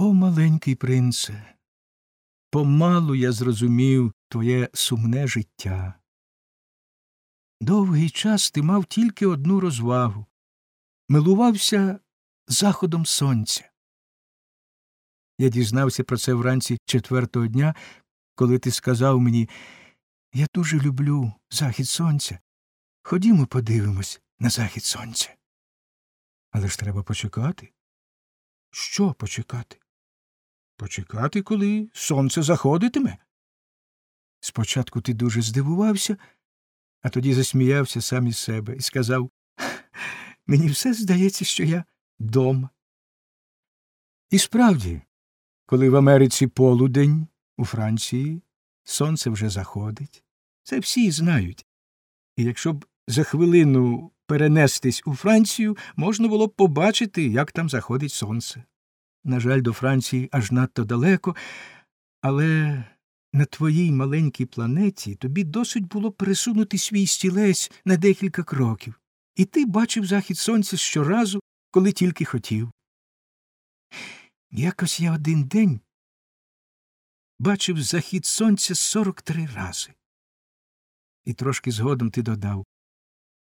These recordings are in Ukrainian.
О, маленький принце, помалу я зрозумів твоє сумне життя. Довгий час ти мав тільки одну розвагу милувався заходом сонця. Я дізнався про це вранці четвертого дня, коли ти сказав мені Я дуже люблю захід сонця. Ходімо подивимось на захід сонця. Але ж треба почекати. Що почекати? Почекати, коли сонце заходитиме. Спочатку ти дуже здивувався, а тоді засміявся сам із себе і сказав Мені все здається, що я дома. І справді, коли в Америці полудень, у Франції сонце вже заходить, це всі знають. І якщо б за хвилину перенестись у Францію, можна було б побачити, як там заходить сонце. На жаль, до Франції аж надто далеко, але на твоїй маленькій планеті тобі досить було пересунути свій стілець на декілька кроків, і ти бачив захід сонця щоразу, коли тільки хотів. Якось я один день бачив захід сонця сорок три рази. І трошки згодом ти додав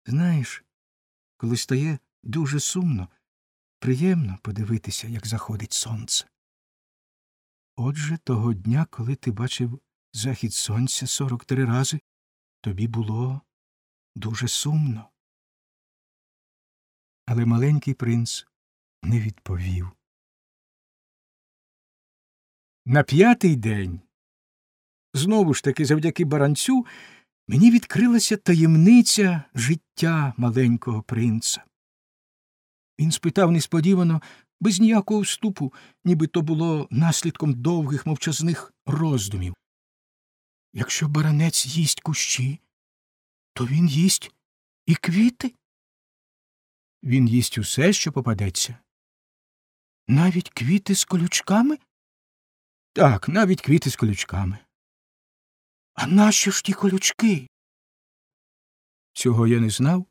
Знаєш, коли стає дуже сумно, приємно подивитися, як заходить сонце. Отже, того дня, коли ти бачив захід сонця сорок три рази, тобі було дуже сумно. Але маленький принц не відповів. На п'ятий день, знову ж таки завдяки баранцю, мені відкрилася таємниця життя маленького принца. Він спитав несподівано, без ніякого вступу, ніби то було наслідком довгих мовчазних роздумів. Якщо баранець їсть кущі, то він їсть і квіти. Він їсть усе, що попадеться. Навіть квіти з колючками? Так, навіть квіти з колючками. А нащо ж ті колючки? Цього я не знав.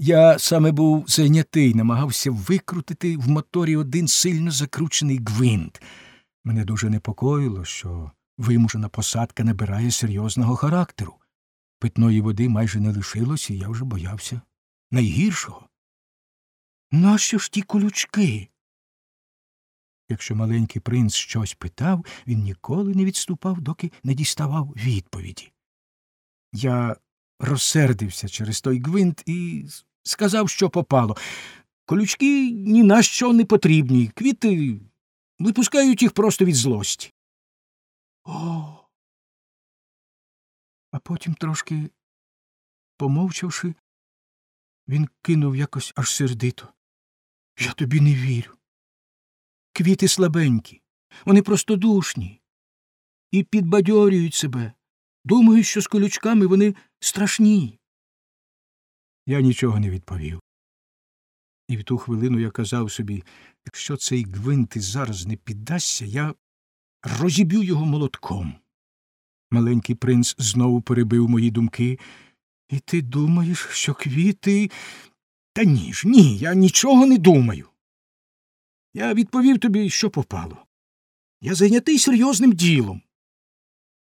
Я саме був зайнятий, намагався викрутити в моторі один сильно закручений гвинт. Мене дуже непокоїло, що вимушена посадка набирає серйозного характеру. Питної води майже не лишилось, і я вже боявся найгіршого. Нащо ж ті колючки? Якщо маленький принц щось питав, він ніколи не відступав, доки не діставав відповіді. Я розсердився через той гвинт і сказав, що попало. Колючки ні на що не потрібні, квіти випускають їх просто від злості. О. А потім, трошки помовчавши, він кинув якось аж сердито. Я тобі не вірю. Квіти слабенькі, вони простодушні і підбадьорюють себе. Думаю, що з колючками вони страшні. Я нічого не відповів. І в ту хвилину я казав собі якщо цей гвинт зараз не піддасться, я розіб'ю його молотком. Маленький принц знову перебив мої думки. І ти думаєш, що квіти. Та ні ж, ні, я нічого не думаю. Я відповів тобі, що попало. Я зайнятий серйозним ділом.